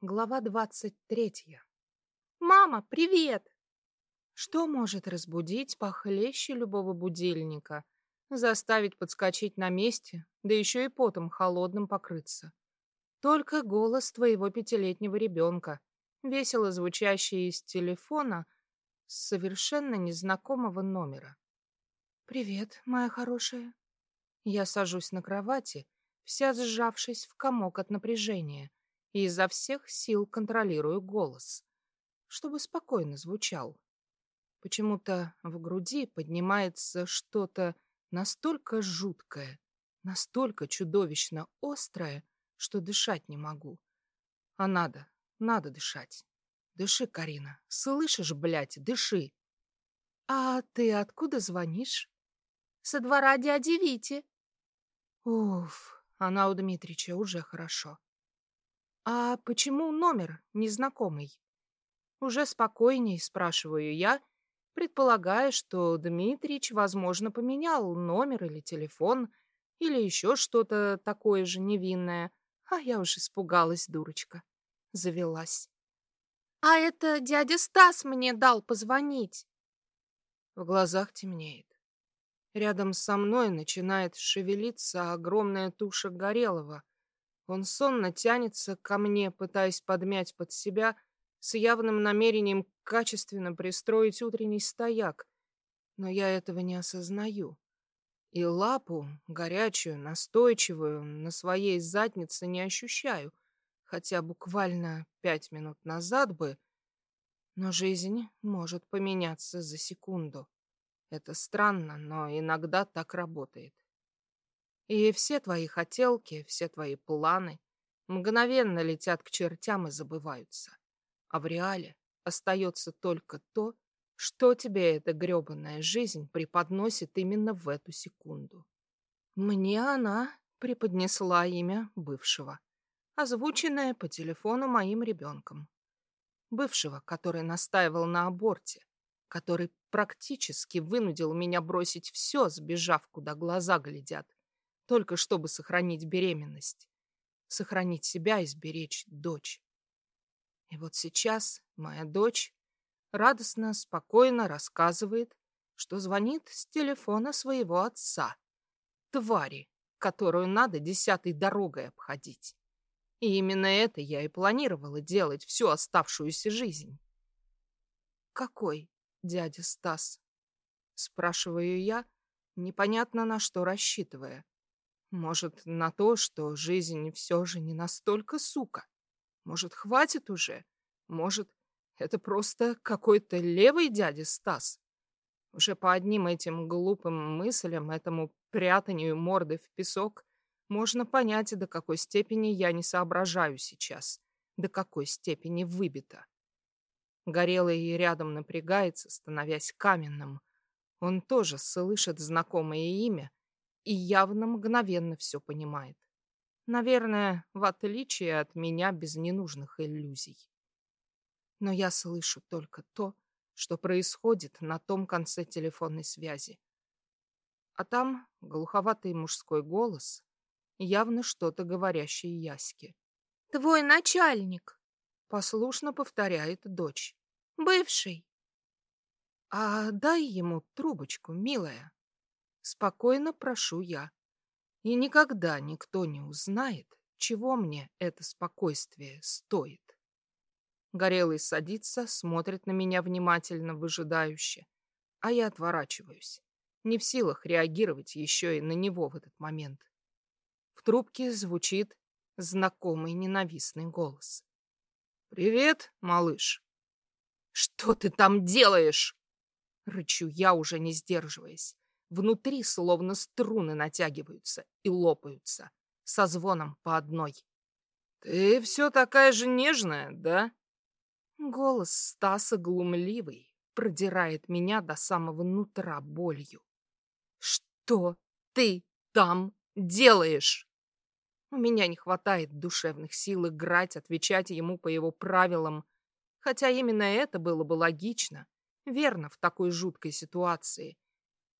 Глава двадцать третья. «Мама, привет!» Что может разбудить похлеще любого будильника, заставить подскочить на месте, да еще и потом холодным покрыться? Только голос твоего пятилетнего ребенка, весело звучащий из телефона с совершенно незнакомого номера. «Привет, моя хорошая». Я сажусь на кровати, вся сжавшись в комок от напряжения, и изо всех сил контролирую голос, чтобы спокойно звучал. Почему-то в груди поднимается что-то настолько жуткое, настолько чудовищно острое, что дышать не могу. А надо, надо дышать. Дыши, Карина. Слышишь, блядь, дыши. А ты откуда звонишь? Со двора дяди Вити. Уф, она у Дмитрича уже хорошо. «А почему номер незнакомый?» Уже спокойней спрашиваю я, предполагая, что Дмитрич, возможно, поменял номер или телефон, или еще что-то такое же невинное. А я уж испугалась, дурочка. Завелась. «А это дядя Стас мне дал позвонить!» В глазах темнеет. Рядом со мной начинает шевелиться огромная туша Горелого, он сонно тянется ко мне, пытаясь подмять под себя, с явным намерением качественно пристроить утренний стояк. Но я этого не осознаю. И лапу, горячую, настойчивую, на своей заднице не ощущаю, хотя буквально пять минут назад бы... Но жизнь может поменяться за секунду. Это странно, но иногда так работает. И все твои хотелки, все твои планы мгновенно летят к чертям и забываются. А в реале остается только то, что тебе эта грёбаная жизнь преподносит именно в эту секунду. Мне она преподнесла имя бывшего, озвученное по телефону моим ребенком. Бывшего, который настаивал на аборте, который практически вынудил меня бросить все, сбежав, куда глаза глядят, только чтобы сохранить беременность, сохранить себя и сберечь дочь. И вот сейчас моя дочь радостно, спокойно рассказывает, что звонит с телефона своего отца, твари, которую надо десятой дорогой обходить. И именно это я и планировала делать всю оставшуюся жизнь. «Какой дядя Стас?» — спрашиваю я, непонятно на что рассчитывая. Может, на то, что жизнь все же не настолько сука? Может, хватит уже? Может, это просто какой-то левый дядя Стас? Уже по одним этим глупым мыслям, этому прятанию морды в песок, можно понять, до какой степени я не соображаю сейчас, до какой степени выбито. Горелый рядом напрягается, становясь каменным. Он тоже слышит знакомое имя, и явно мгновенно все понимает. Наверное, в отличие от меня без ненужных иллюзий. Но я слышу только то, что происходит на том конце телефонной связи. А там глуховатый мужской голос, явно что-то говорящий Яське. «Твой начальник!» — послушно повторяет дочь. «Бывший!» «А дай ему трубочку, милая!» Спокойно прошу я. И никогда никто не узнает, чего мне это спокойствие стоит. Горелый садится, смотрит на меня внимательно, выжидающе, а я отворачиваюсь, не в силах реагировать еще и на него в этот момент. В трубке звучит знакомый ненавистный голос. «Привет, малыш!» «Что ты там делаешь?» Рычу я, уже не сдерживаясь. Внутри словно струны натягиваются и лопаются, со звоном по одной. «Ты все такая же нежная, да?» Голос Стаса глумливый, продирает меня до самого нутра болью. «Что ты там делаешь?» У меня не хватает душевных сил играть, отвечать ему по его правилам, хотя именно это было бы логично, верно в такой жуткой ситуации.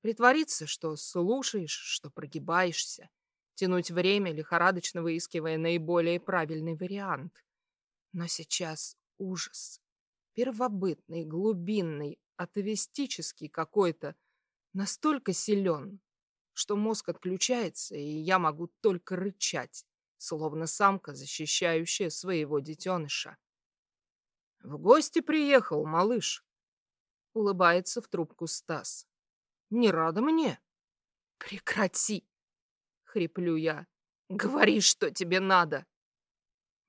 Притвориться, что слушаешь, что прогибаешься. Тянуть время, лихорадочно выискивая наиболее правильный вариант. Но сейчас ужас. Первобытный, глубинный, атовистический какой-то, настолько силен, что мозг отключается, и я могу только рычать, словно самка, защищающая своего детеныша. «В гости приехал, малыш», — улыбается в трубку Стас. «Не рада мне?» «Прекрати!» — хриплю я. «Говори, что тебе надо!»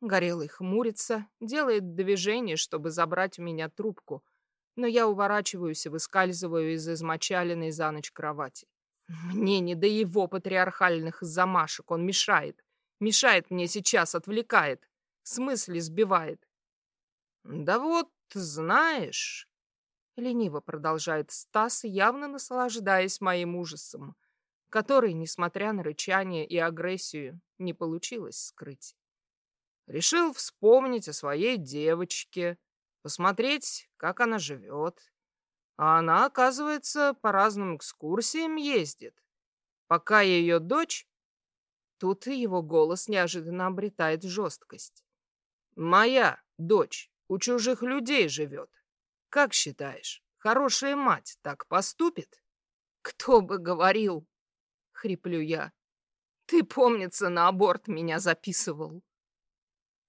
Горелый хмурится, делает движение, чтобы забрать у меня трубку, но я уворачиваюсь и выскальзываю из измочаленной за ночь кровати. Мне не до его патриархальных замашек, он мешает. Мешает мне сейчас, отвлекает. В смысле сбивает. Да вот, знаешь... Лениво продолжает Стас, явно наслаждаясь моим ужасом, который, несмотря на рычание и агрессию, не получилось скрыть. Решил вспомнить о своей девочке, посмотреть, как она живет. А она, оказывается, по разным экскурсиям ездит. Пока ее дочь... Тут его голос неожиданно обретает жесткость. «Моя дочь у чужих людей живет. Как считаешь, хорошая мать так поступит?» «Кто бы говорил?» — хриплю я. «Ты, помнится, на аборт меня записывал».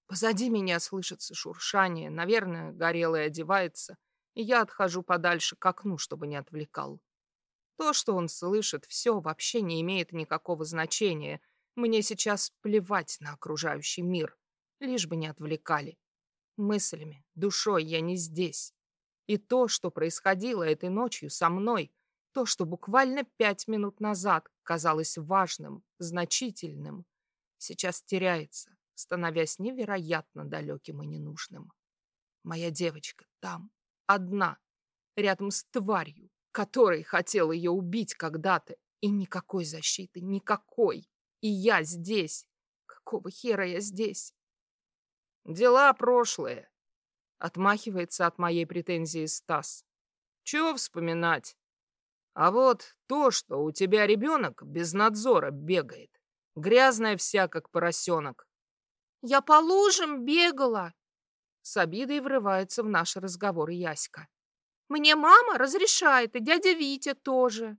Позади меня слышится шуршание, наверное, горелый одевается, и я отхожу подальше к окну, чтобы не отвлекал. То, что он слышит, все вообще не имеет никакого значения. Мне сейчас плевать на окружающий мир, лишь бы не отвлекали. Мыслями, душой я не здесь. И то, что происходило этой ночью со мной, то, что буквально пять минут назад казалось важным, значительным, сейчас теряется, становясь невероятно далеким и ненужным. Моя девочка там, одна, рядом с тварью, которой хотел ее убить когда-то, и никакой защиты, никакой. И я здесь. Какого хера я здесь? Дела прошлые. Отмахивается от моей претензии Стас. Чего вспоминать? А вот то, что у тебя ребенок без надзора бегает. Грязная вся, как поросенок. Я по лужам бегала. С обидой врывается в наш разговор Яська. Мне мама разрешает, и дядя Витя тоже.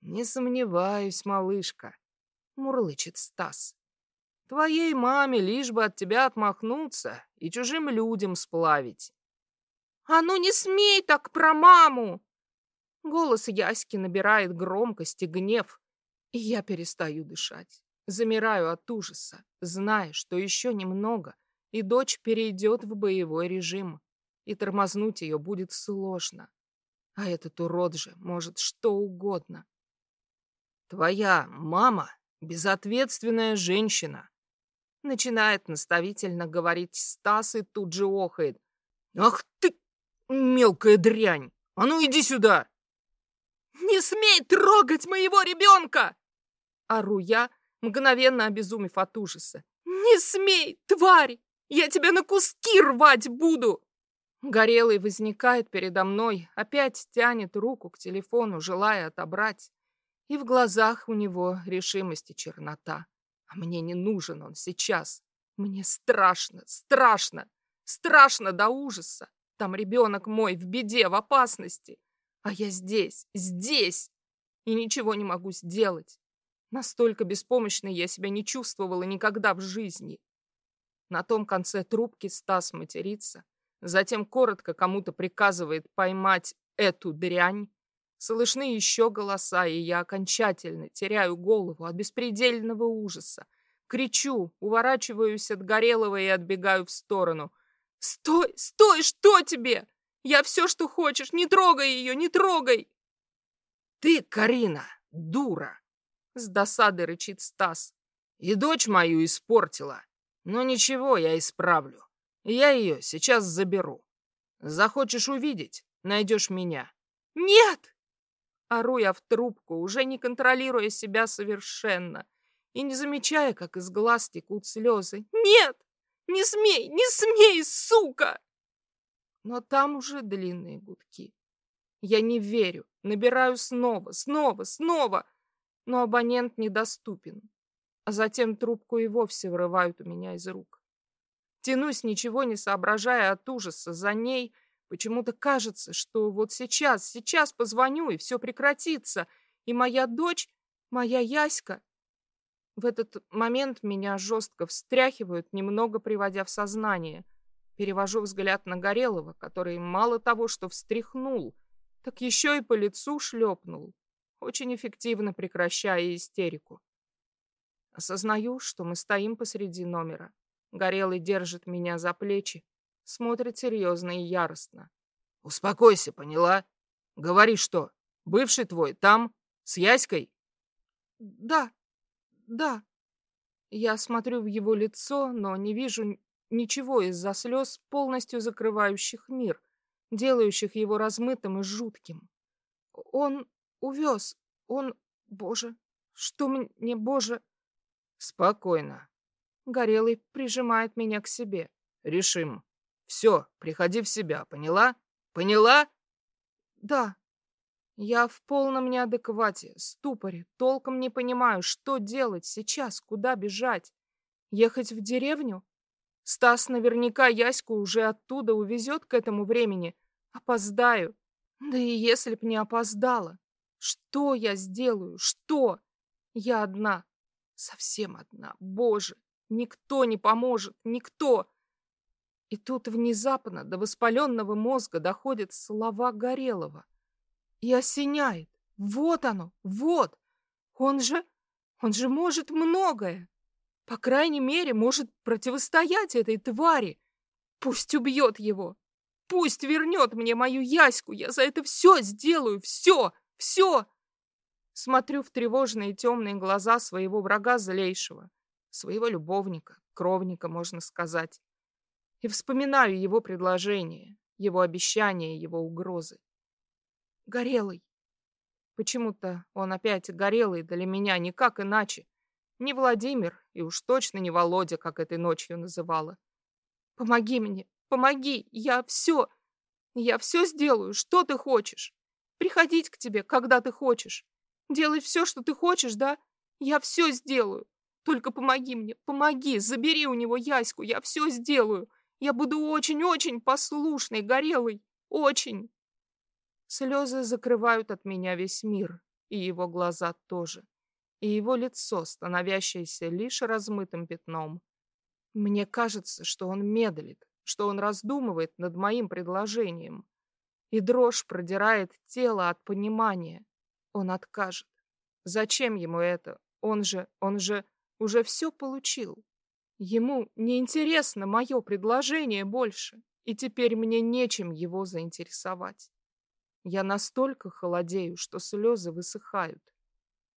Не сомневаюсь, малышка, мурлычет Стас. Твоей маме лишь бы от тебя отмахнуться и чужим людям сплавить. А ну не смей так про маму! Голос Яськи набирает громкость и гнев, и я перестаю дышать. Замираю от ужаса, зная, что еще немного, и дочь перейдет в боевой режим, и тормознуть ее будет сложно. А этот урод же может что угодно. Твоя мама — безответственная женщина. Начинает наставительно говорить Стас и тут же охает. Ах ты, мелкая дрянь! А ну иди сюда! Не смей трогать моего ребенка! Ору я, мгновенно обезумев от ужаса. «Не смей, тварь! Я тебя на куски рвать буду!» Горелый возникает передо мной, опять тянет руку к телефону, желая отобрать. И в глазах у него решимость и чернота. А мне не нужен он сейчас. Мне страшно, страшно, страшно до ужаса. Там ребенок мой в беде, в опасности. А я здесь, здесь. И ничего не могу сделать. Настолько беспомощной я себя не чувствовала никогда в жизни. На том конце трубки Стас матерится, затем коротко кому-то приказывает поймать эту дрянь. Слышны еще голоса, и я окончательно теряю голову от беспредельного ужаса. Кричу, уворачиваюсь от Горелого и отбегаю в сторону. «Стой! Стой! Что тебе? Я все, что хочешь! Не трогай ее! Не трогай!» «Ты, Карина, дура!» С досады рычит Стас. И дочь мою испортила. Но ничего, я исправлю. Я ее сейчас заберу. Захочешь увидеть, найдешь меня. Нет! Ору я в трубку, уже не контролируя себя совершенно и не замечая, как из глаз текут слезы. Нет! Не смей, не смей, сука! Но там уже длинные гудки. Я не верю, набираю снова, снова, снова но абонент недоступен. А затем трубку и вовсе вырывают у меня из рук. Тянусь, ничего не соображая от ужаса за ней. Почему-то кажется, что вот сейчас, сейчас позвоню, и все прекратится. И моя дочь, моя Яська... В этот момент меня жестко встряхивают, немного приводя в сознание. Перевожу взгляд на Горелого, который мало того, что встряхнул, так еще и по лицу шлепнул, очень эффективно прекращая истерику. Осознаю, что мы стоим посреди номера. Горелый держит меня за плечи, смотрит серьезно и яростно. «Успокойся, поняла? Говори, что, бывший твой там, с Яськой?» «Да, да». Я смотрю в его лицо, но не вижу ничего из-за слез, полностью закрывающих мир, делающих его размытым и жутким. Он увез, он... Боже, что мне, Боже... Спокойно. Горелый прижимает меня к себе. Решим. Все, приходи в себя, поняла? Поняла? Да. Я в полном неадеквате, ступоре, толком не понимаю, что делать сейчас, куда бежать. Ехать в деревню? Стас наверняка Яську уже оттуда увезет к этому времени. Опоздаю. Да и если б не опоздала. Что я сделаю? Что? Я одна. Совсем одна. Боже, никто не поможет. Никто. И тут внезапно до воспаленного мозга доходят слова Горелого. И осеняет. Вот оно, вот. Он же, он же может многое. По крайней мере, может противостоять этой твари. Пусть убьет его. Пусть вернет мне мою Яську. Я за это все сделаю. Все, все. Смотрю в тревожные темные глаза своего врага злейшего. Своего любовника, кровника, можно сказать. И вспоминаю его предложение, его обещания, его угрозы. Горелый. Почему-то он опять горелый для меня никак иначе. Не Владимир и уж точно не Володя, как этой ночью называла. Помоги мне, помоги, я все, я все сделаю, что ты хочешь. Приходить к тебе, когда ты хочешь. Делать все, что ты хочешь, да? Я все сделаю. Только помоги мне, помоги, забери у него Яську, я все сделаю. Я буду очень-очень послушной, горелой, очень. Слезы закрывают от меня весь мир, и его глаза тоже и его лицо, становящееся лишь размытым пятном. Мне кажется, что он медлит, что он раздумывает над моим предложением. И дрожь продирает тело от понимания. Он откажет. Зачем ему это? Он же, он же уже все получил. Ему не интересно мое предложение больше, и теперь мне нечем его заинтересовать. Я настолько холодею, что слезы высыхают.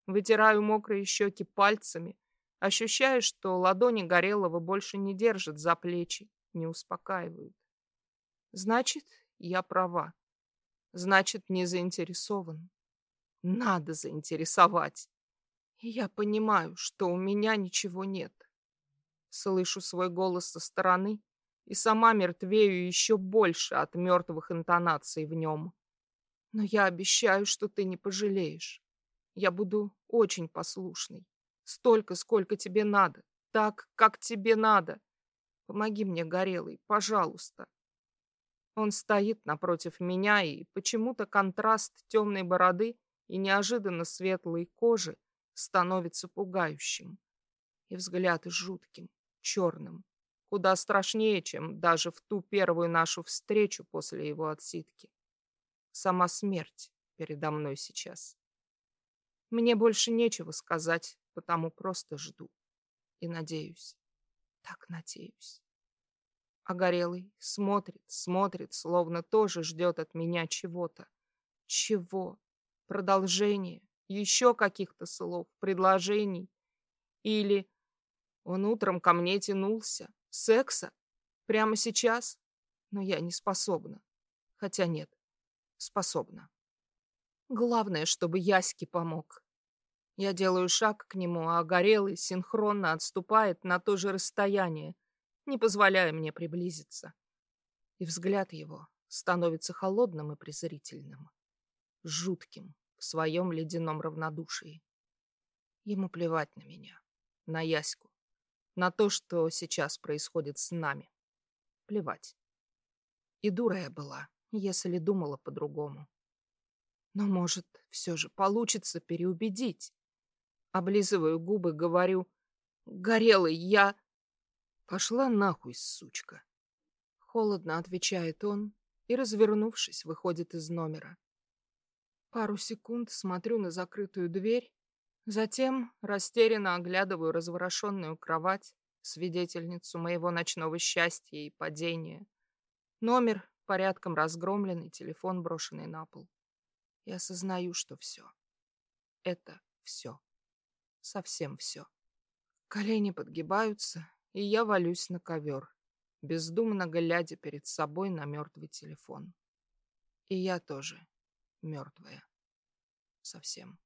Вытираю мокрые щеки пальцами, ощущая, что ладони Горелого больше не держат за плечи, не успокаивают. Значит, я права. Значит, не заинтересован. Надо заинтересовать. И я понимаю, что у меня ничего нет. Слышу свой голос со стороны и сама мертвею еще больше от мертвых интонаций в нем. Но я обещаю, что ты не пожалеешь. Я буду очень послушный. Столько, сколько тебе надо. Так, как тебе надо. Помоги мне, Горелый, пожалуйста. Он стоит напротив меня, и почему-то контраст темной бороды и неожиданно светлой кожи становится пугающим. И взгляд жутким, черным, куда страшнее, чем даже в ту первую нашу встречу после его отсидки. Сама смерть передо мной сейчас. Мне больше нечего сказать, потому просто жду. И надеюсь. Так надеюсь. А Горелый смотрит, смотрит, словно тоже ждет от меня чего-то. Чего? Продолжение? Еще каких-то слов, предложений? Или он утром ко мне тянулся? Секса? Прямо сейчас? Но я не способна. Хотя нет, способна. Главное, чтобы Яське помог. Я делаю шаг к нему, а Горелый синхронно отступает на то же расстояние, не позволяя мне приблизиться. И взгляд его становится холодным и презрительным, жутким в своем ледяном равнодушии. Ему плевать на меня, на Яську, на то, что сейчас происходит с нами. Плевать. И дура я была, если думала по-другому. Но, может, все же получится переубедить. Облизываю губы, говорю, горелый я... Пошла нахуй, сучка. Холодно отвечает он и, развернувшись, выходит из номера. Пару секунд смотрю на закрытую дверь, затем растерянно оглядываю разворошенную кровать, свидетельницу моего ночного счастья и падения. Номер порядком разгромленный, телефон брошенный на пол. И осознаю, что все. Это все. Совсем все. Колени подгибаются, и я валюсь на ковер, бездумно глядя перед собой на мертвый телефон. И я тоже мертвая. Совсем.